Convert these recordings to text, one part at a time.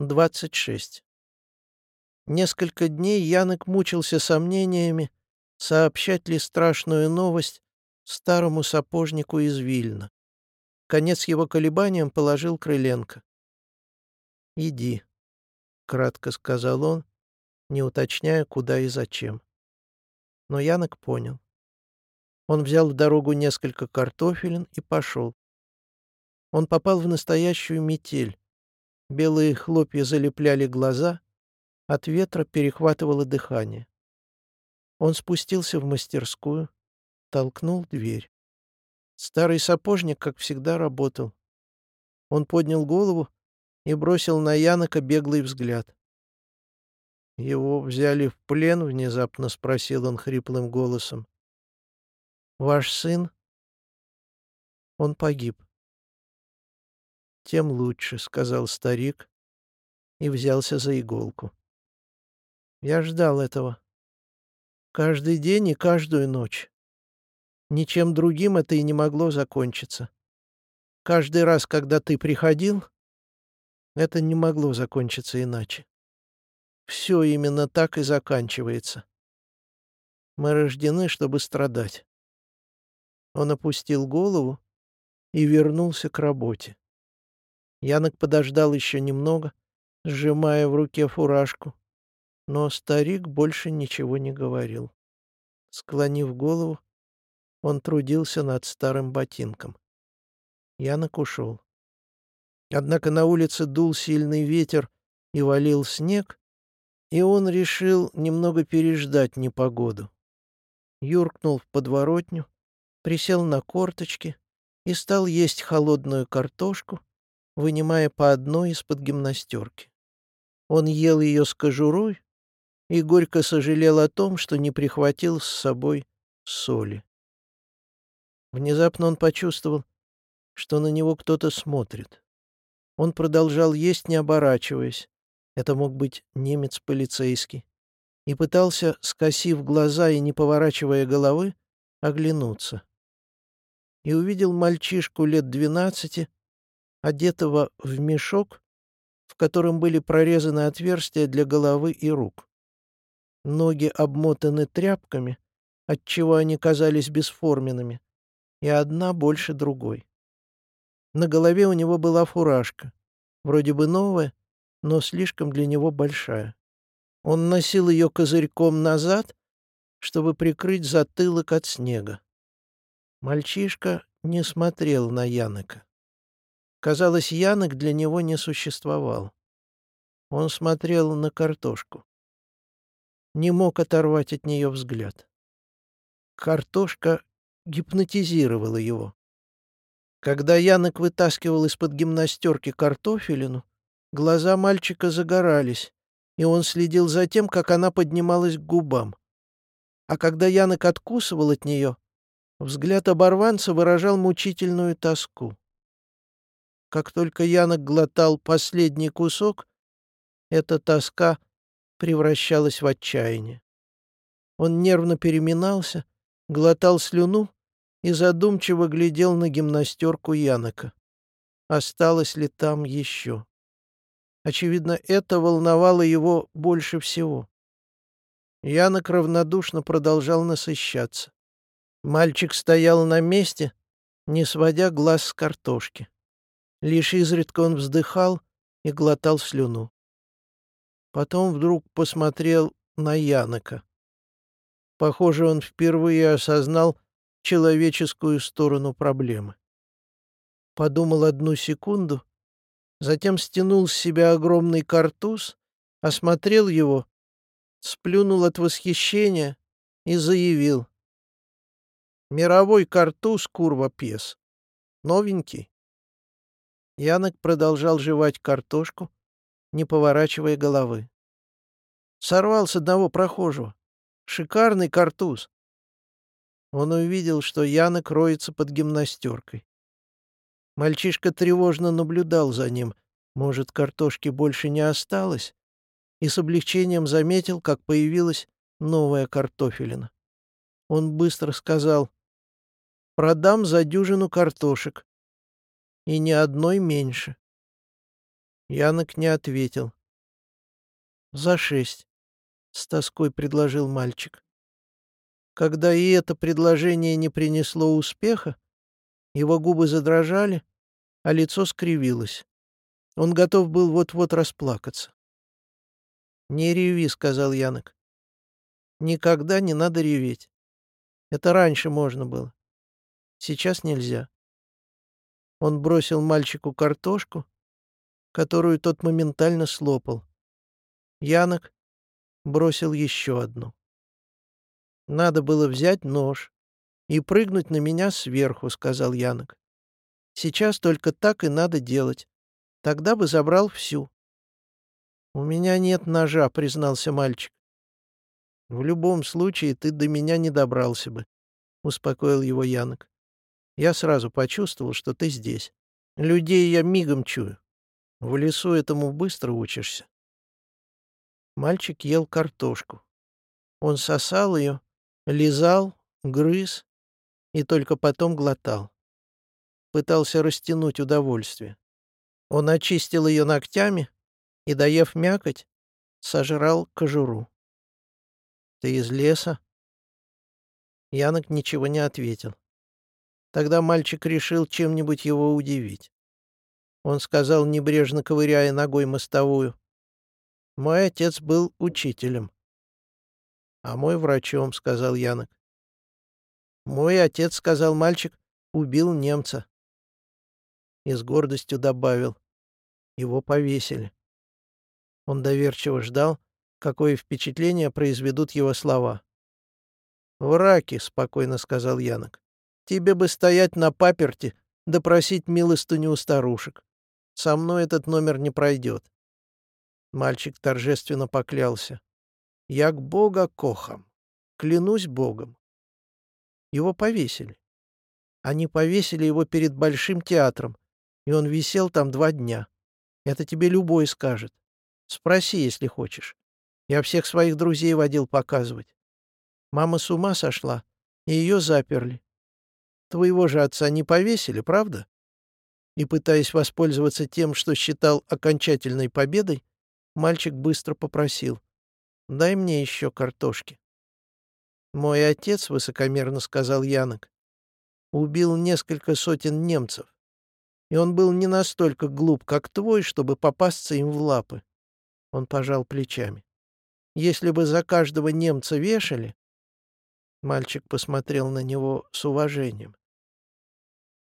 26. Несколько дней Янок мучился сомнениями, сообщать ли страшную новость старому сапожнику из Вильна. Конец его колебаниям положил Крыленко. «Иди», — кратко сказал он, не уточняя, куда и зачем. Но Янок понял. Он взял в дорогу несколько картофелин и пошел. Он попал в настоящую метель. Белые хлопья залепляли глаза, от ветра перехватывало дыхание. Он спустился в мастерскую, толкнул дверь. Старый сапожник, как всегда, работал. Он поднял голову и бросил на Янока беглый взгляд. «Его взяли в плен?» — внезапно спросил он хриплым голосом. «Ваш сын?» «Он погиб. «Тем лучше», — сказал старик и взялся за иголку. «Я ждал этого. Каждый день и каждую ночь. Ничем другим это и не могло закончиться. Каждый раз, когда ты приходил, это не могло закончиться иначе. Все именно так и заканчивается. Мы рождены, чтобы страдать». Он опустил голову и вернулся к работе. Янок подождал еще немного, сжимая в руке фуражку, но старик больше ничего не говорил. Склонив голову, он трудился над старым ботинком. Янок ушел. Однако на улице дул сильный ветер и валил снег, и он решил немного переждать непогоду. Юркнул в подворотню, присел на корточки и стал есть холодную картошку, вынимая по одной из-под гимнастерки. Он ел ее с кожурой и горько сожалел о том, что не прихватил с собой соли. Внезапно он почувствовал, что на него кто-то смотрит. Он продолжал есть, не оборачиваясь. Это мог быть немец полицейский. И пытался, скосив глаза и не поворачивая головы, оглянуться. И увидел мальчишку лет двенадцати, одетого в мешок, в котором были прорезаны отверстия для головы и рук. Ноги обмотаны тряпками, отчего они казались бесформенными, и одна больше другой. На голове у него была фуражка, вроде бы новая, но слишком для него большая. Он носил ее козырьком назад, чтобы прикрыть затылок от снега. Мальчишка не смотрел на Янока. Казалось, Янок для него не существовал. Он смотрел на картошку. Не мог оторвать от нее взгляд. Картошка гипнотизировала его. Когда Янок вытаскивал из-под гимнастерки картофелину, глаза мальчика загорались, и он следил за тем, как она поднималась к губам. А когда Янок откусывал от нее, взгляд оборванца выражал мучительную тоску. Как только Янок глотал последний кусок, эта тоска превращалась в отчаяние. Он нервно переминался, глотал слюну и задумчиво глядел на гимнастерку Янока. Осталось ли там еще? Очевидно, это волновало его больше всего. Янок равнодушно продолжал насыщаться. Мальчик стоял на месте, не сводя глаз с картошки. Лишь изредка он вздыхал и глотал слюну. Потом вдруг посмотрел на Янока. Похоже, он впервые осознал человеческую сторону проблемы. Подумал одну секунду, затем стянул с себя огромный картуз, осмотрел его, сплюнул от восхищения и заявил. «Мировой картуз, курва пес. Новенький. Янок продолжал жевать картошку, не поворачивая головы. Сорвал с одного прохожего. Шикарный картуз. Он увидел, что Янок роется под гимнастеркой. Мальчишка тревожно наблюдал за ним. Может, картошки больше не осталось? И с облегчением заметил, как появилась новая картофелина. Он быстро сказал, «Продам за дюжину картошек и ни одной меньше. Янок не ответил. «За шесть», — с тоской предложил мальчик. Когда и это предложение не принесло успеха, его губы задрожали, а лицо скривилось. Он готов был вот-вот расплакаться. «Не реви», — сказал Янок. «Никогда не надо реветь. Это раньше можно было. Сейчас нельзя». Он бросил мальчику картошку, которую тот моментально слопал. Янок бросил еще одну. «Надо было взять нож и прыгнуть на меня сверху», — сказал Янок. «Сейчас только так и надо делать. Тогда бы забрал всю». «У меня нет ножа», — признался мальчик. «В любом случае ты до меня не добрался бы», — успокоил его Янок. «Я сразу почувствовал, что ты здесь. Людей я мигом чую. В лесу этому быстро учишься». Мальчик ел картошку. Он сосал ее, лизал, грыз и только потом глотал. Пытался растянуть удовольствие. Он очистил ее ногтями и, доев мякоть, сожрал кожуру. «Ты из леса?» Янок ничего не ответил. Тогда мальчик решил чем-нибудь его удивить. Он сказал, небрежно ковыряя ногой мостовую. «Мой отец был учителем». «А мой врачом», — сказал Янок. «Мой отец, — сказал мальчик, — убил немца». И с гордостью добавил. Его повесили. Он доверчиво ждал, какое впечатление произведут его слова. «Враки», — спокойно сказал Янок. «Тебе бы стоять на паперти, да просить милостыню у старушек. Со мной этот номер не пройдет». Мальчик торжественно поклялся. «Я к Бога кохам. Клянусь Богом». Его повесили. Они повесили его перед Большим театром, и он висел там два дня. Это тебе любой скажет. Спроси, если хочешь. Я всех своих друзей водил показывать. Мама с ума сошла, и ее заперли. Твоего же отца не повесили, правда? И, пытаясь воспользоваться тем, что считал окончательной победой, мальчик быстро попросил. «Дай мне еще картошки». «Мой отец», — высокомерно сказал Янок, — «убил несколько сотен немцев, и он был не настолько глуп, как твой, чтобы попасться им в лапы. Он пожал плечами. «Если бы за каждого немца вешали...» Мальчик посмотрел на него с уважением.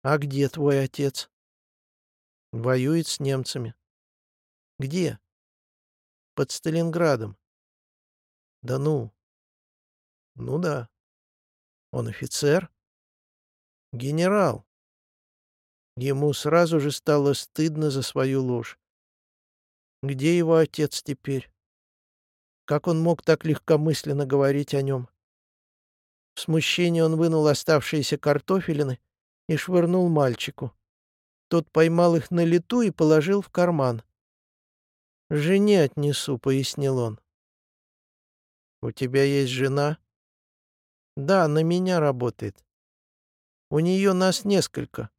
«А где твой отец?» «Воюет с немцами». «Где?» «Под Сталинградом». «Да ну?» «Ну да». «Он офицер?» «Генерал». Ему сразу же стало стыдно за свою ложь. Где его отец теперь? Как он мог так легкомысленно говорить о нем? В смущении он вынул оставшиеся картофелины и швырнул мальчику. Тот поймал их на лету и положил в карман. «Жене отнесу», — пояснил он. «У тебя есть жена?» «Да, на меня работает. У нее нас несколько.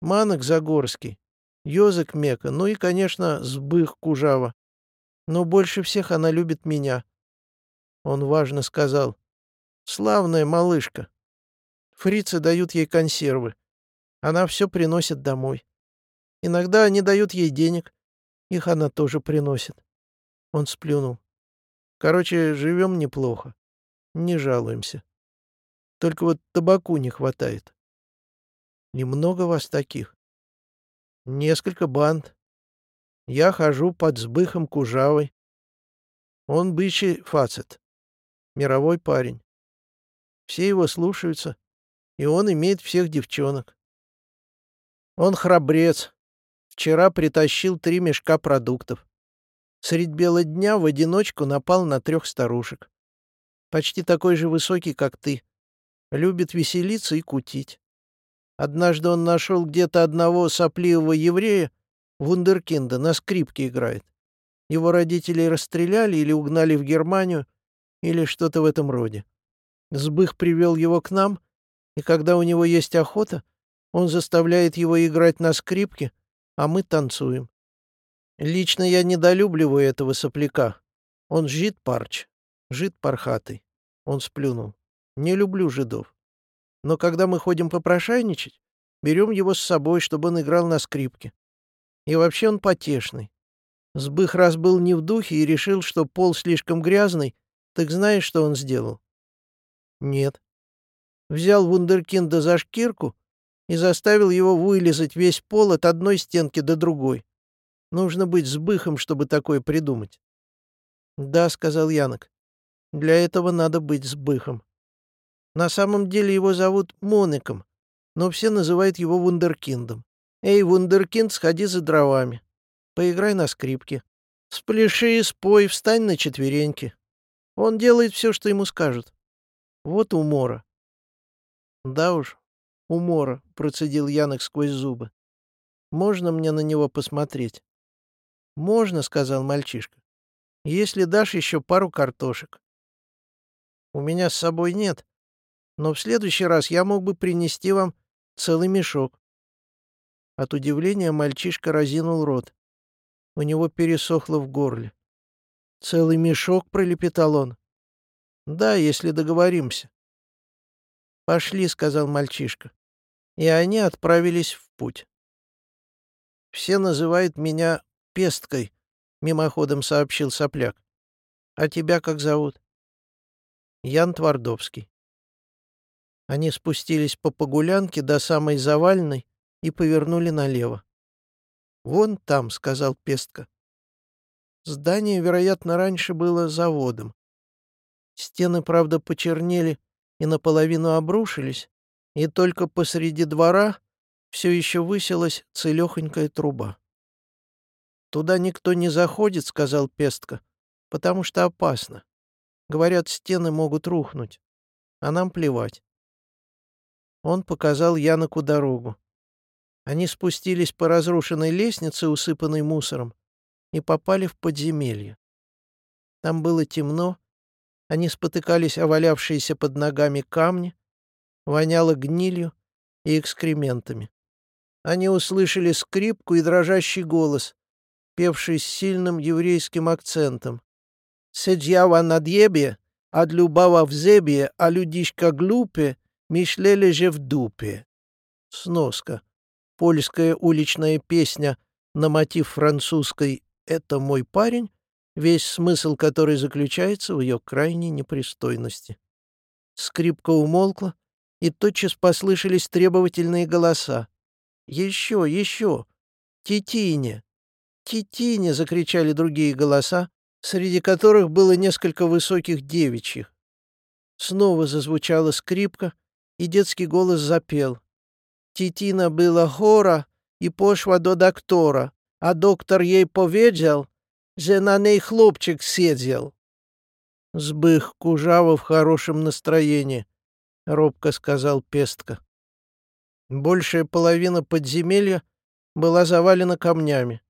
Манок Загорский, Ёзык Мека, ну и, конечно, Сбых Кужава. Но больше всех она любит меня. Он важно сказал. Славная малышка. Фрицы дают ей консервы. Она все приносит домой. Иногда они дают ей денег. Их она тоже приносит. Он сплюнул. Короче, живем неплохо. Не жалуемся. Только вот табаку не хватает. Немного вас таких. Несколько банд. Я хожу под сбыхом Кужавой. Он бычий фацет. Мировой парень. Все его слушаются, и он имеет всех девчонок. Он храбрец. Вчера притащил три мешка продуктов. Средь бела дня в одиночку напал на трех старушек. Почти такой же высокий, как ты. Любит веселиться и кутить. Однажды он нашел где-то одного сопливого еврея, вундеркинда, на скрипке играет. Его родители расстреляли или угнали в Германию, или что-то в этом роде. Сбых привел его к нам, и когда у него есть охота, он заставляет его играть на скрипке, а мы танцуем. Лично я недолюбливаю этого сопляка. Он жид парч, жид пархатый. Он сплюнул. Не люблю жидов. Но когда мы ходим попрошайничать, берем его с собой, чтобы он играл на скрипке. И вообще он потешный. Сбых раз был не в духе и решил, что пол слишком грязный, так знаешь, что он сделал? Нет. Взял вундеркинда за шкирку и заставил его вылезать весь пол от одной стенки до другой. Нужно быть сбыхом, чтобы такое придумать. «Да», — сказал Янок, — «для этого надо быть сбыхом. На самом деле его зовут Монеком, но все называют его Вундеркиндом. Эй, Вундеркинд, сходи за дровами. Поиграй на скрипке. Спляши, спой, встань на четвереньки. Он делает все, что ему скажут. Вот умора. Да уж, умора, процедил Янок сквозь зубы. Можно мне на него посмотреть? Можно, сказал мальчишка. Если дашь еще пару картошек. У меня с собой нет, но в следующий раз я мог бы принести вам целый мешок. От удивления мальчишка разинул рот. У него пересохло в горле. «Целый мешок?» — пролепетал он. «Да, если договоримся». «Пошли», — сказал мальчишка. И они отправились в путь. «Все называют меня Песткой», — мимоходом сообщил сопляк. «А тебя как зовут?» «Ян Твардовский». Они спустились по погулянке до самой завальной и повернули налево. «Вон там», — сказал Пестка. Здание, вероятно, раньше было заводом. Стены, правда, почернели и наполовину обрушились, и только посреди двора все еще высилась целехонькая труба. «Туда никто не заходит», — сказал Пестка, — «потому что опасно. Говорят, стены могут рухнуть, а нам плевать». Он показал Яноку дорогу. Они спустились по разрушенной лестнице, усыпанной мусором, и попали в подземелье. Там было темно, они спотыкались о валявшиеся под ногами камни, воняло гнилью и экскрементами. Они услышали скрипку и дрожащий голос, певший с сильным еврейским акцентом. «Седьява на дебе, а любава в зебе, а людишка глупе, Мишлели же в дупе. Сноска. Польская уличная песня на мотив французской «Это мой парень», весь смысл которой заключается в ее крайней непристойности. Скрипка умолкла, и тотчас послышались требовательные голоса. «Еще, еще! Титине! Титине!» — закричали другие голоса, среди которых было несколько высоких девичьих. Снова зазвучала скрипка, и детский голос запел. Титина была хора и пошла до доктора, а доктор ей powiedział, że на ней хлопчик сидел. «Сбых Кужава в хорошем настроении», — робко сказал Пестка. Большая половина подземелья была завалена камнями.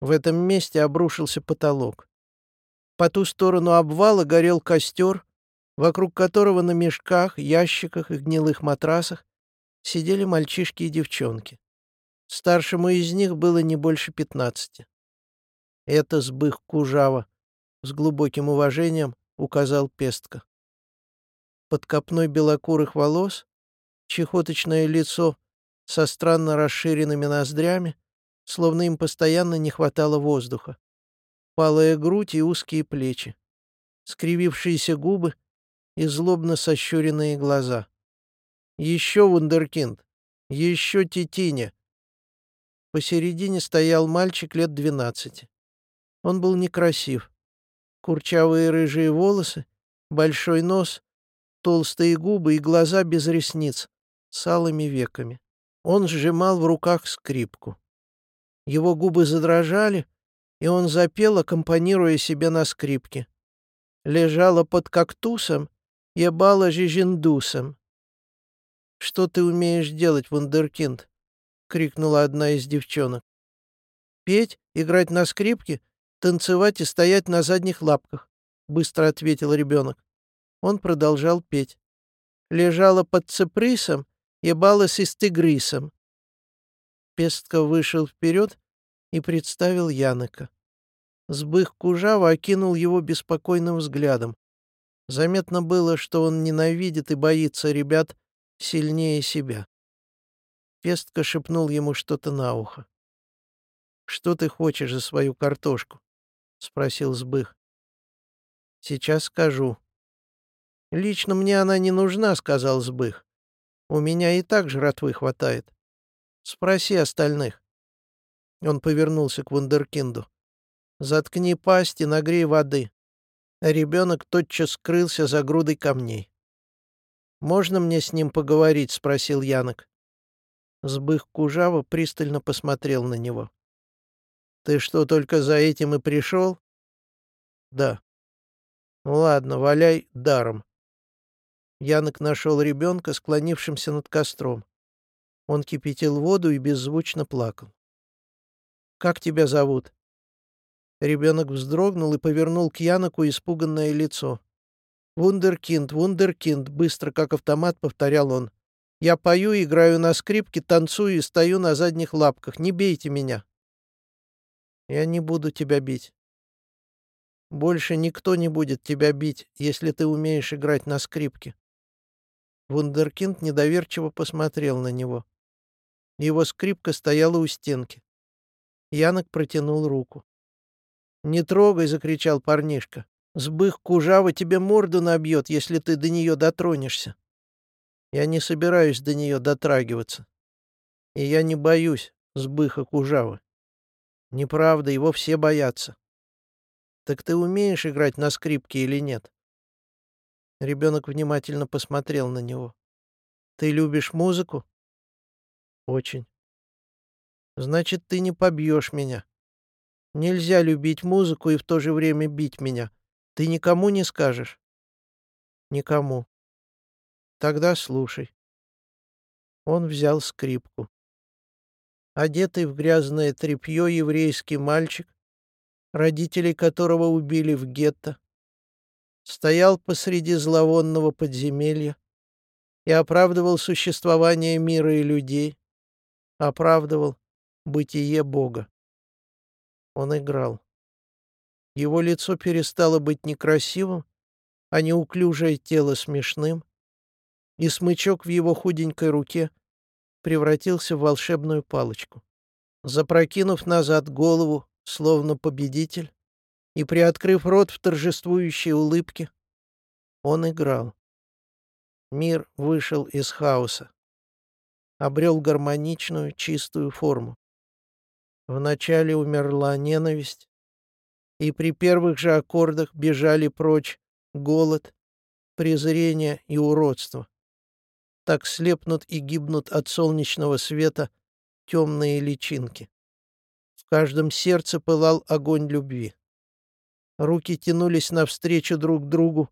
В этом месте обрушился потолок. По ту сторону обвала горел костер, вокруг которого на мешках, ящиках и гнилых матрасах сидели мальчишки и девчонки. Старшему из них было не больше пятнадцати. «Это сбых Кужава», — с глубоким уважением указал Пестка. Под копной белокурых волос, чехоточное лицо со странно расширенными ноздрями, словно им постоянно не хватало воздуха, палая грудь и узкие плечи, скривившиеся губы и злобно сощуренные глаза. «Еще вундеркинд! Еще тетиня!» Посередине стоял мальчик лет двенадцати. Он был некрасив. Курчавые рыжие волосы, большой нос, толстые губы и глаза без ресниц, с алыми веками. Он сжимал в руках скрипку. Его губы задрожали, и он запел, аккомпанируя себе на скрипке. Лежала под кактусом Ебала жижиндусом. «Что ты умеешь делать, вундеркинд?» — крикнула одна из девчонок. «Петь, играть на скрипке, танцевать и стоять на задних лапках», — быстро ответил ребенок. Он продолжал петь. Лежала под цеприсом, ебалась и с тигрисом. Пестка вышел вперед и представил Янока. Сбых Кужава окинул его беспокойным взглядом. Заметно было, что он ненавидит и боится ребят сильнее себя. Пестка шепнул ему что-то на ухо. «Что ты хочешь за свою картошку?» — спросил Сбых. «Сейчас скажу». «Лично мне она не нужна», — сказал Сбых. «У меня и так жратвы хватает. Спроси остальных». Он повернулся к вундеркинду. «Заткни пасть и нагрей воды». ребенок тотчас скрылся за грудой камней. «Можно мне с ним поговорить?» — спросил Янок. Сбых Кужава пристально посмотрел на него. «Ты что, только за этим и пришел?» «Да». «Ладно, валяй даром». Янок нашел ребенка, склонившимся над костром. Он кипятил воду и беззвучно плакал. «Как тебя зовут?» Ребенок вздрогнул и повернул к Яноку испуганное лицо. «Вундеркинд, вундеркинд», — быстро, как автомат, повторял он. Я пою, играю на скрипке, танцую и стою на задних лапках. Не бейте меня. Я не буду тебя бить. Больше никто не будет тебя бить, если ты умеешь играть на скрипке. Вундеркинд недоверчиво посмотрел на него. Его скрипка стояла у стенки. Янок протянул руку. «Не трогай!» — закричал парнишка. «Сбых кужава тебе морду набьет, если ты до нее дотронешься». Я не собираюсь до нее дотрагиваться. И я не боюсь сбыха Кужавы. Неправда, его все боятся. Так ты умеешь играть на скрипке или нет? Ребенок внимательно посмотрел на него. Ты любишь музыку? Очень. Значит, ты не побьешь меня. Нельзя любить музыку и в то же время бить меня. Ты никому не скажешь? Никому. Тогда слушай. Он взял скрипку. Одетый в грязное тряпье еврейский мальчик, родителей которого убили в гетто, стоял посреди зловонного подземелья и оправдывал существование мира и людей, оправдывал бытие Бога. Он играл. Его лицо перестало быть некрасивым, а неуклюжее тело смешным, и смычок в его худенькой руке превратился в волшебную палочку. Запрокинув назад голову, словно победитель, и приоткрыв рот в торжествующей улыбке, он играл. Мир вышел из хаоса, обрел гармоничную, чистую форму. Вначале умерла ненависть, и при первых же аккордах бежали прочь голод, презрение и уродство так слепнут и гибнут от солнечного света темные личинки. В каждом сердце пылал огонь любви. Руки тянулись навстречу друг другу,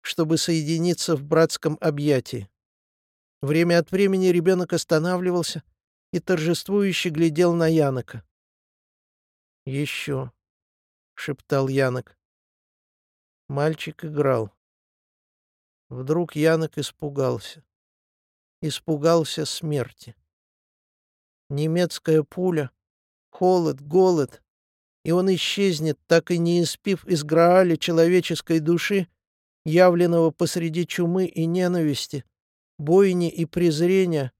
чтобы соединиться в братском объятии. Время от времени ребенок останавливался и торжествующе глядел на Янока. «Еще», — шептал Янок. Мальчик играл. Вдруг Янок испугался испугался смерти. Немецкая пуля, холод, голод, и он исчезнет, так и не испив из Грааля человеческой души, явленного посреди чумы и ненависти, бойни и презрения,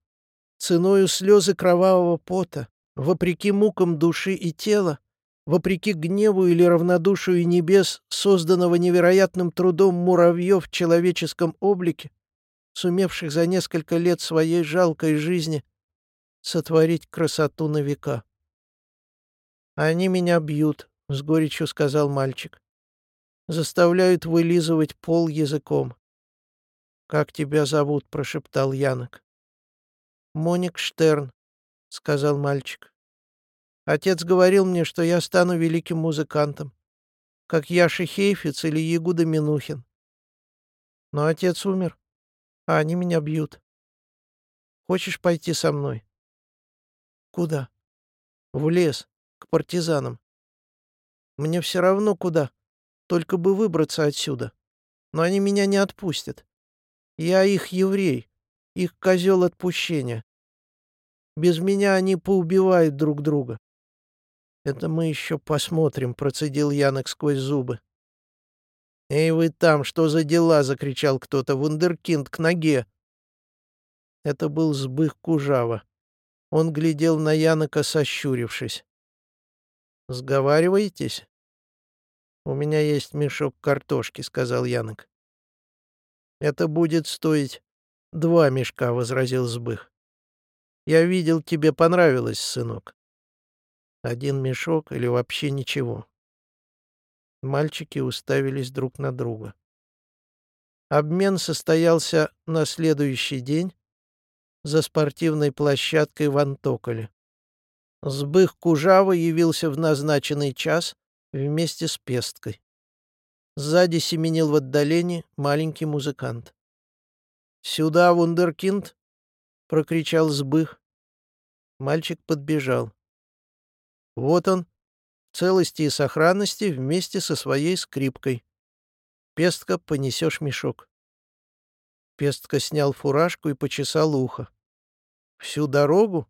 ценою слезы кровавого пота, вопреки мукам души и тела, вопреки гневу или равнодушию небес, созданного невероятным трудом муравьев в человеческом облике, сумевших за несколько лет своей жалкой жизни сотворить красоту на века. «Они меня бьют», — с горечью сказал мальчик. «Заставляют вылизывать пол языком». «Как тебя зовут?» — прошептал Янок. «Моник Штерн», — сказал мальчик. «Отец говорил мне, что я стану великим музыкантом, как Яши Хейфиц или Ягуда Минухин. Но отец умер а они меня бьют. Хочешь пойти со мной? Куда? В лес, к партизанам. Мне все равно куда, только бы выбраться отсюда. Но они меня не отпустят. Я их еврей, их козел отпущения. Без меня они поубивают друг друга. «Это мы еще посмотрим», — процедил Янок сквозь зубы. «Эй, вы там, что за дела?» — закричал кто-то. «Вундеркинд, к ноге!» Это был Сбых Кужава. Он глядел на Янока, сощурившись. «Сговариваетесь?» «У меня есть мешок картошки», — сказал Янок. «Это будет стоить два мешка», — возразил Сбых. «Я видел, тебе понравилось, сынок. Один мешок или вообще ничего?» Мальчики уставились друг на друга. Обмен состоялся на следующий день за спортивной площадкой в Антоколе. Сбых Кужава явился в назначенный час вместе с песткой. Сзади семенил в отдалении маленький музыкант. «Сюда, вундеркинд!» — прокричал Сбых. Мальчик подбежал. Вот он, целости и сохранности вместе со своей скрипкой. Пестка, понесешь мешок. Пестка снял фуражку и почесал ухо. Всю дорогу?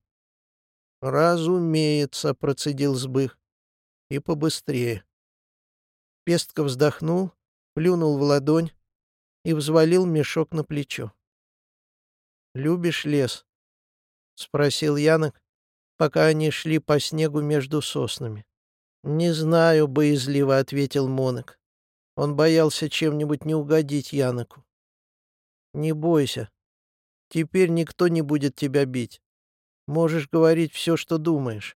Разумеется, процедил сбых. И побыстрее. Пестка вздохнул, плюнул в ладонь и взвалил мешок на плечо. «Любишь лес?» — спросил Янок, пока они шли по снегу между соснами. «Не знаю», — боязливо ответил Монок. Он боялся чем-нибудь не угодить Яноку. «Не бойся. Теперь никто не будет тебя бить. Можешь говорить все, что думаешь».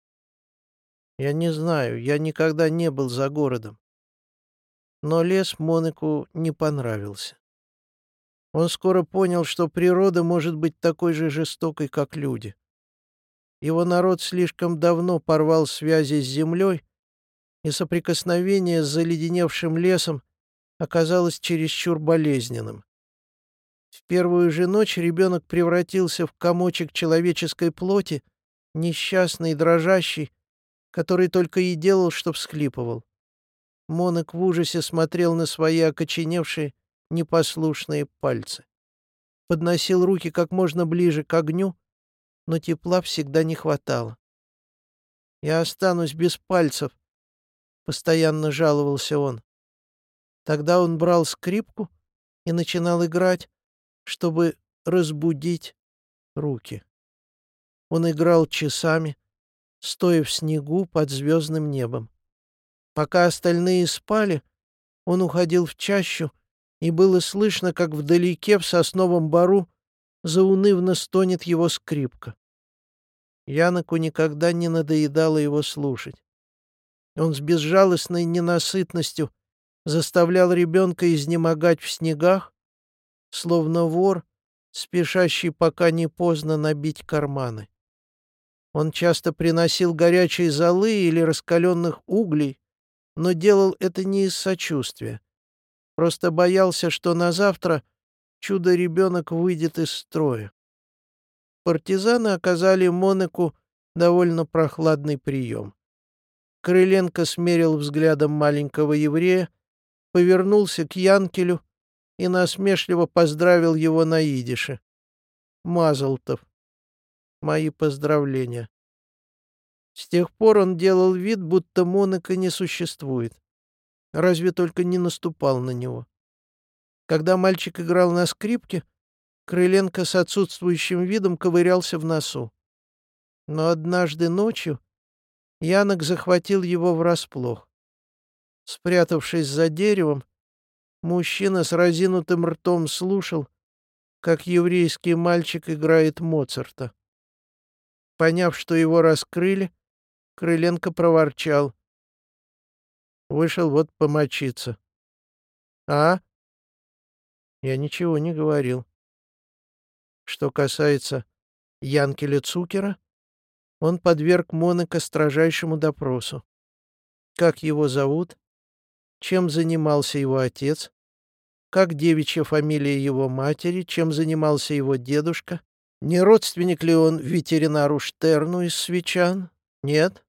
«Я не знаю, я никогда не был за городом». Но лес Монаку не понравился. Он скоро понял, что природа может быть такой же жестокой, как люди. Его народ слишком давно порвал связи с землей и соприкосновение с заледеневшим лесом оказалось чересчур болезненным. В первую же ночь ребенок превратился в комочек человеческой плоти, несчастный и дрожащий, который только и делал, что всхлипывал. Монок в ужасе смотрел на свои окоченевшие, непослушные пальцы. Подносил руки как можно ближе к огню, но тепла всегда не хватало. «Я останусь без пальцев», постоянно жаловался он. Тогда он брал скрипку и начинал играть, чтобы разбудить руки. Он играл часами, стоя в снегу под звездным небом. Пока остальные спали, он уходил в чащу, и было слышно, как вдалеке в сосновом бару заунывно стонет его скрипка. Яноку никогда не надоедало его слушать. Он с безжалостной ненасытностью заставлял ребенка изнемогать в снегах, словно вор, спешащий пока не поздно набить карманы. Он часто приносил горячие золы или раскаленных углей, но делал это не из сочувствия. Просто боялся, что на завтра чудо-ребенок выйдет из строя. Партизаны оказали Монеку довольно прохладный прием. Крыленко смерил взглядом маленького еврея, повернулся к Янкелю и насмешливо поздравил его на идише. «Мазалтов, мои поздравления». С тех пор он делал вид, будто Монако не существует. Разве только не наступал на него. Когда мальчик играл на скрипке, Крыленко с отсутствующим видом ковырялся в носу. Но однажды ночью Янок захватил его врасплох. Спрятавшись за деревом, мужчина с разинутым ртом слушал, как еврейский мальчик играет Моцарта. Поняв, что его раскрыли, Крыленко проворчал. Вышел вот помочиться. «А?» Я ничего не говорил. Что касается Янкеля Цукера, он подверг Монека строжайшему допросу. Как его зовут? Чем занимался его отец? Как девичья фамилия его матери? Чем занимался его дедушка? Не родственник ли он ветеринару Штерну из Свечан? Нет.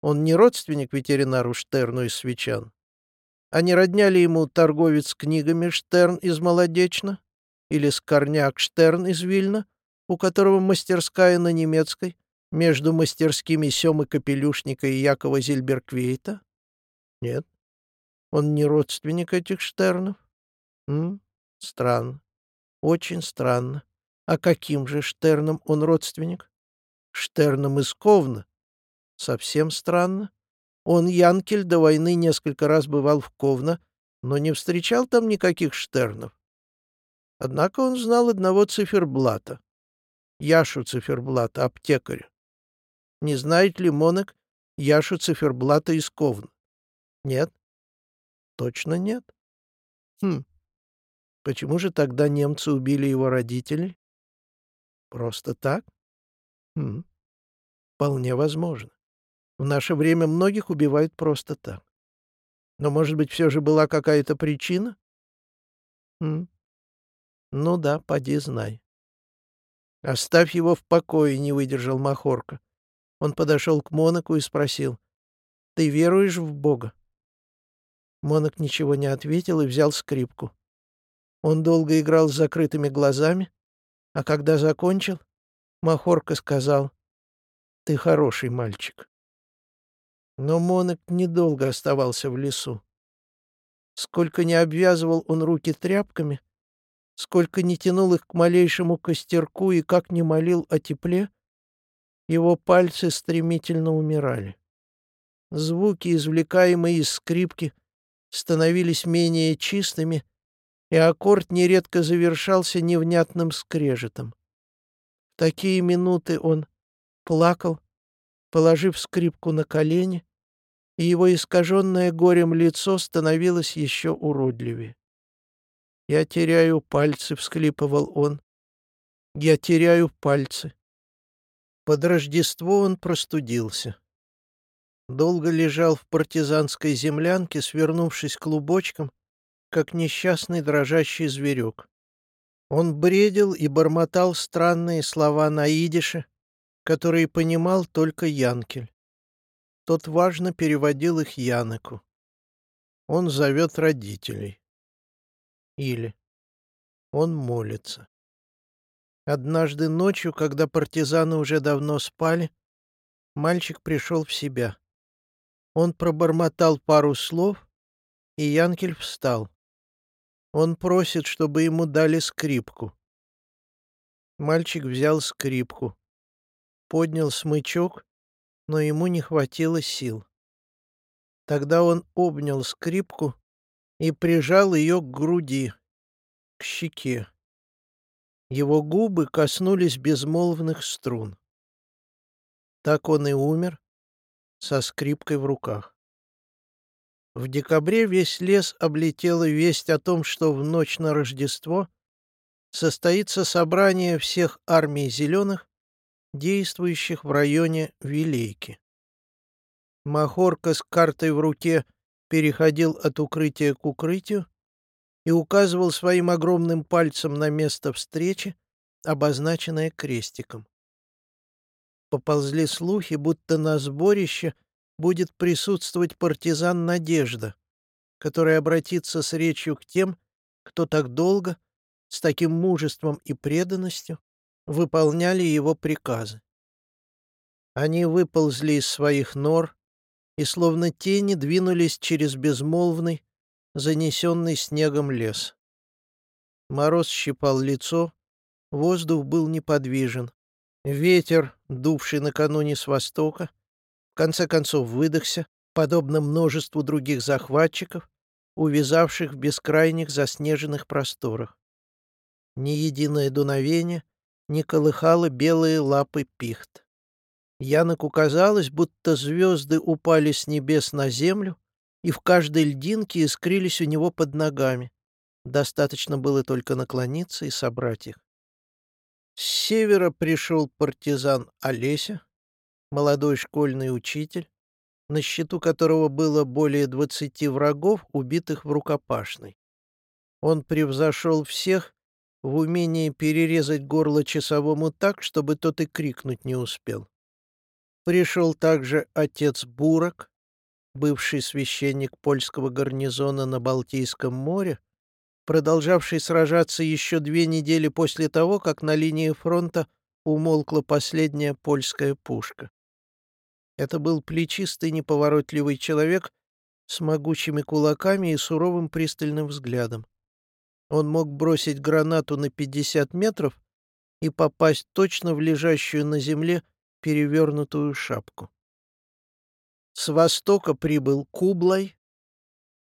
Он не родственник ветеринару Штерну из Свечан. А не родня ли ему торговец книгами Штерн из Молодечно? Или Скорняк Штерн из Вильна, у которого мастерская на немецкой? Между мастерскими Семы Капелюшника и Якова Зильберквейта? Нет. Он не родственник этих Штернов? М? Странно. Очень странно. А каким же Штерном он родственник? Штерном из Ковна? Совсем странно. Он, Янкель, до войны несколько раз бывал в Ковна, но не встречал там никаких Штернов. Однако он знал одного циферблата. Яшу циферблата, аптекаря. Не знает ли Монек Яшу циферблата из Ковна? Нет. Точно нет. Хм. Почему же тогда немцы убили его родителей? Просто так? Хм. Вполне возможно. В наше время многих убивают просто так. Но, может быть, все же была какая-то причина? Хм. Ну да, поди знай. Оставь его в покое, не выдержал Махорка. Он подошел к Монаку и спросил. Ты веруешь в Бога? Монок ничего не ответил и взял скрипку. Он долго играл с закрытыми глазами, а когда закончил, Махорка сказал, «Ты хороший мальчик». Но Монок недолго оставался в лесу. Сколько не обвязывал он руки тряпками, сколько не тянул их к малейшему костерку и как не молил о тепле, его пальцы стремительно умирали. Звуки, извлекаемые из скрипки, становились менее чистыми, и аккорд нередко завершался невнятным скрежетом. В такие минуты он плакал, положив скрипку на колени, и его искаженное горем лицо становилось еще уродливее. «Я теряю пальцы», — всклипывал он. «Я теряю пальцы». Под Рождество он простудился. Долго лежал в партизанской землянке, свернувшись клубочком, как несчастный дрожащий зверек. Он бредил и бормотал странные слова на идише, которые понимал только Янкель. Тот важно переводил их Янеку. Он зовет родителей. Или он молится. Однажды ночью, когда партизаны уже давно спали, мальчик пришел в себя. Он пробормотал пару слов, и Янкель встал. Он просит, чтобы ему дали скрипку. Мальчик взял скрипку, поднял смычок, но ему не хватило сил. Тогда он обнял скрипку и прижал ее к груди, к щеке. Его губы коснулись безмолвных струн. Так он и умер со скрипкой в руках. В декабре весь лес облетела весть о том, что в ночь на Рождество состоится собрание всех армий зеленых, действующих в районе Вилейки. Махорка с картой в руке переходил от укрытия к укрытию и указывал своим огромным пальцем на место встречи, обозначенное крестиком. Поползли слухи, будто на сборище будет присутствовать партизан Надежда, который обратится с речью к тем, кто так долго, с таким мужеством и преданностью выполняли его приказы. Они выползли из своих нор, и словно тени двинулись через безмолвный, занесенный снегом лес. Мороз щипал лицо, воздух был неподвижен. Ветер, дувший накануне с востока, в конце концов выдохся, подобно множеству других захватчиков, увязавших в бескрайних заснеженных просторах. Ни единое дуновение не колыхало белые лапы пихт. Яноку казалось, будто звезды упали с небес на землю, и в каждой льдинке искрились у него под ногами. Достаточно было только наклониться и собрать их. С севера пришел партизан Олеся, молодой школьный учитель, на счету которого было более двадцати врагов, убитых в рукопашной. Он превзошел всех в умении перерезать горло часовому так, чтобы тот и крикнуть не успел. Пришел также отец Бурок, бывший священник польского гарнизона на Балтийском море, продолжавший сражаться еще две недели после того, как на линии фронта умолкла последняя польская пушка. Это был плечистый неповоротливый человек с могучими кулаками и суровым пристальным взглядом. Он мог бросить гранату на 50 метров и попасть точно в лежащую на земле перевернутую шапку. С востока прибыл Кублай,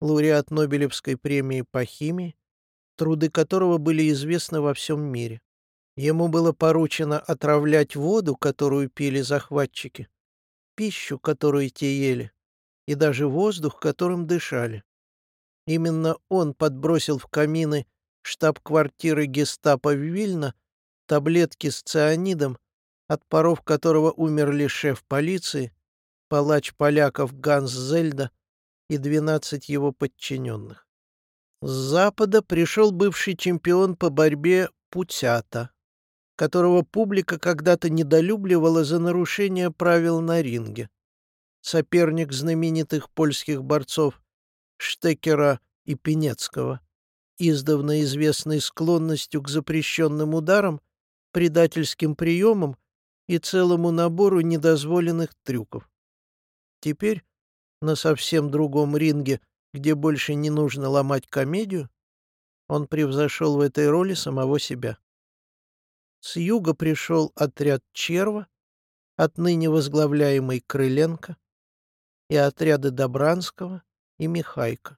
лауреат Нобелевской премии по химии, труды которого были известны во всем мире. Ему было поручено отравлять воду, которую пили захватчики, пищу, которую те ели, и даже воздух, которым дышали. Именно он подбросил в камины штаб-квартиры гестапо в Вильно таблетки с цианидом, от паров которого умерли шеф полиции, палач поляков Ганс Зельда и 12 его подчиненных. С запада пришел бывший чемпион по борьбе Путята, которого публика когда-то недолюбливала за нарушение правил на ринге. Соперник знаменитых польских борцов Штекера и Пенецкого, издавна известный склонностью к запрещенным ударам, предательским приемам и целому набору недозволенных трюков. Теперь на совсем другом ринге где больше не нужно ломать комедию, он превзошел в этой роли самого себя. С юга пришел отряд Черва, отныне возглавляемый Крыленко, и отряды Добранского и Михайка.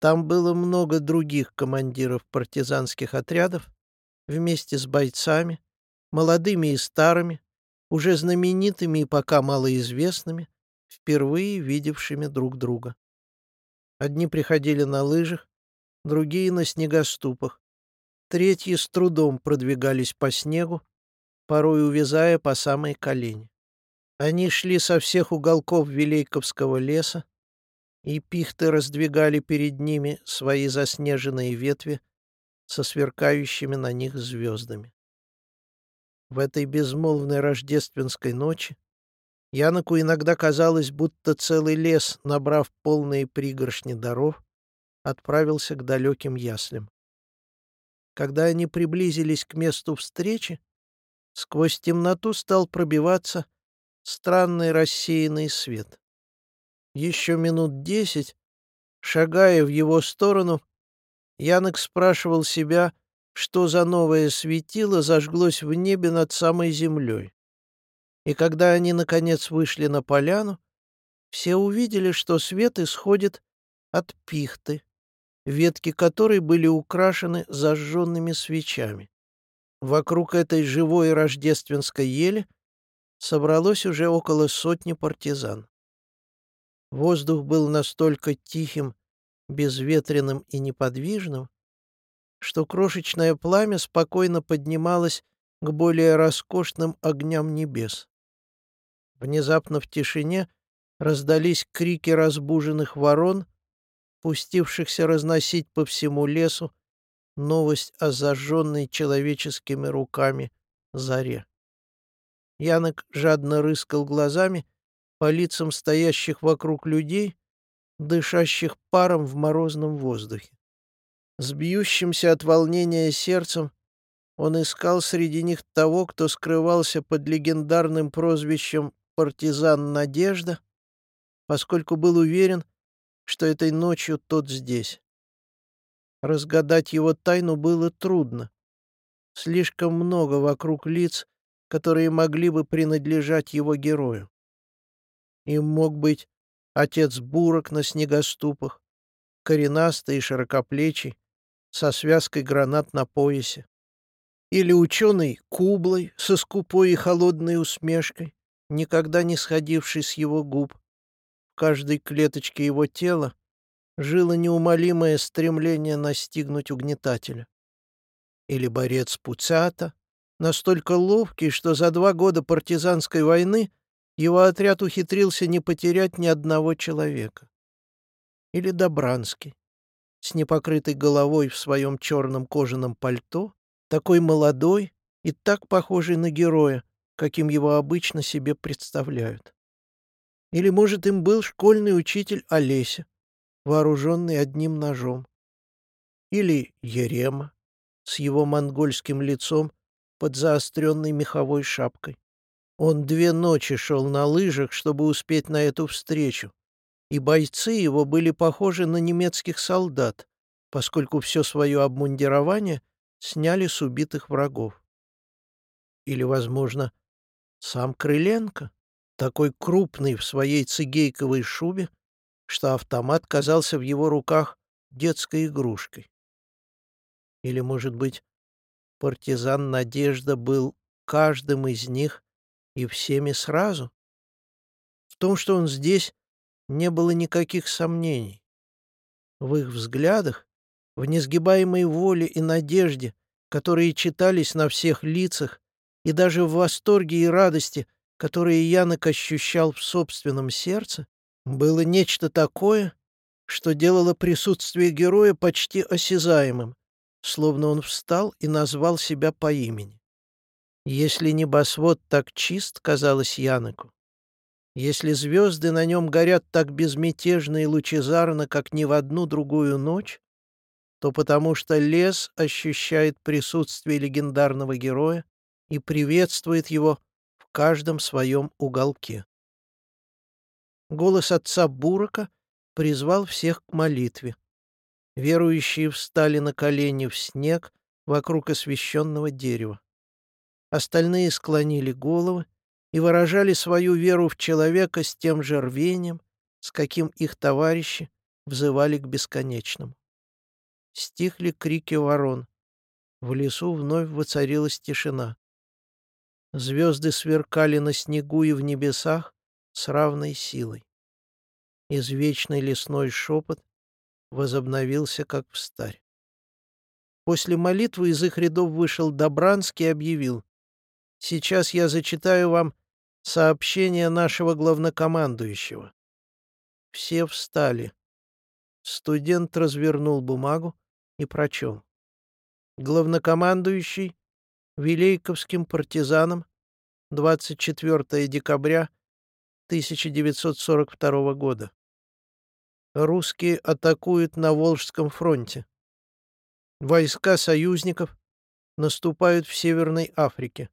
Там было много других командиров партизанских отрядов, вместе с бойцами, молодыми и старыми, уже знаменитыми и пока малоизвестными, впервые видевшими друг друга. Одни приходили на лыжах, другие — на снегоступах. Третьи с трудом продвигались по снегу, порой увязая по самые колени. Они шли со всех уголков Вилейковского леса, и пихты раздвигали перед ними свои заснеженные ветви со сверкающими на них звездами. В этой безмолвной рождественской ночи Яноку иногда казалось, будто целый лес, набрав полные пригоршни даров, отправился к далеким яслям. Когда они приблизились к месту встречи, сквозь темноту стал пробиваться странный рассеянный свет. Еще минут десять, шагая в его сторону, Янок спрашивал себя, что за новое светило зажглось в небе над самой землей. И когда они, наконец, вышли на поляну, все увидели, что свет исходит от пихты, ветки которой были украшены зажженными свечами. Вокруг этой живой рождественской ели собралось уже около сотни партизан. Воздух был настолько тихим, безветренным и неподвижным, что крошечное пламя спокойно поднималось к более роскошным огням небес. Внезапно в тишине раздались крики разбуженных ворон, пустившихся разносить по всему лесу новость о зажженной человеческими руками заре. Янок жадно рыскал глазами по лицам стоящих вокруг людей, дышащих паром в морозном воздухе. С от волнения сердцем он искал среди них того, кто скрывался под легендарным прозвищем партизан Надежда, поскольку был уверен, что этой ночью тот здесь. Разгадать его тайну было трудно. Слишком много вокруг лиц, которые могли бы принадлежать его герою. Им мог быть отец Бурок на снегоступах, коренастый и широкоплечий, со связкой гранат на поясе. Или ученый Кублой со скупой и холодной усмешкой, никогда не сходивший с его губ. В каждой клеточке его тела жило неумолимое стремление настигнуть угнетателя. Или борец Пуцята, настолько ловкий, что за два года партизанской войны его отряд ухитрился не потерять ни одного человека. Или Добранский, с непокрытой головой в своем черном кожаном пальто, такой молодой и так похожий на героя, каким его обычно себе представляют. Или, может, им был школьный учитель Олеся, вооруженный одним ножом. Или Ерема с его монгольским лицом под заостренной меховой шапкой. Он две ночи шел на лыжах, чтобы успеть на эту встречу, и бойцы его были похожи на немецких солдат, поскольку все свое обмундирование сняли с убитых врагов. Или, возможно, сам Крыленко, такой крупный в своей цигейковой шубе, что автомат казался в его руках детской игрушкой. Или, может быть, партизан Надежда был каждым из них и всеми сразу? В том, что он здесь, не было никаких сомнений. В их взглядах, в несгибаемой воле и надежде, которые читались на всех лицах, и даже в восторге и радости, которые Янок ощущал в собственном сердце, было нечто такое, что делало присутствие героя почти осязаемым, словно он встал и назвал себя по имени. Если небосвод так чист, казалось Яноку, если звезды на нем горят так безмятежно и лучезарно, как ни в одну другую ночь, то потому что лес ощущает присутствие легендарного героя и приветствует его в каждом своем уголке. Голос отца Бурака призвал всех к молитве. Верующие встали на колени в снег вокруг освященного дерева. Остальные склонили головы и выражали свою веру в человека с тем же рвением, с каким их товарищи взывали к бесконечному. Стихли крики ворон. В лесу вновь воцарилась тишина. Звезды сверкали на снегу и в небесах с равной силой. Извечный лесной шепот возобновился, как в старь. После молитвы из их рядов вышел Добранский и объявил. «Сейчас я зачитаю вам сообщение нашего главнокомандующего». Все встали. Студент развернул бумагу и прочел. Главнокомандующий Вилейковским партизанам 24 декабря 1942 года. Русские атакуют на Волжском фронте. Войска союзников наступают в Северной Африке.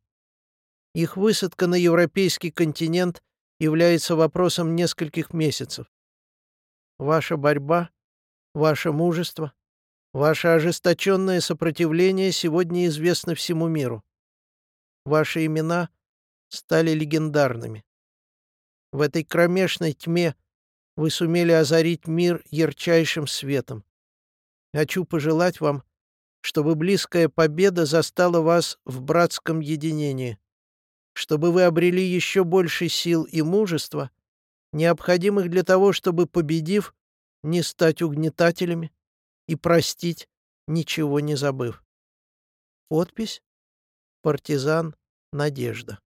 Их высадка на европейский континент является вопросом нескольких месяцев. Ваша борьба, ваше мужество, Ваше ожесточенное сопротивление сегодня известно всему миру. Ваши имена стали легендарными. В этой кромешной тьме вы сумели озарить мир ярчайшим светом. Хочу пожелать вам, чтобы близкая победа застала вас в братском единении, чтобы вы обрели еще больше сил и мужества, необходимых для того, чтобы, победив, не стать угнетателями, и простить, ничего не забыв. Подпись «Партизан Надежда».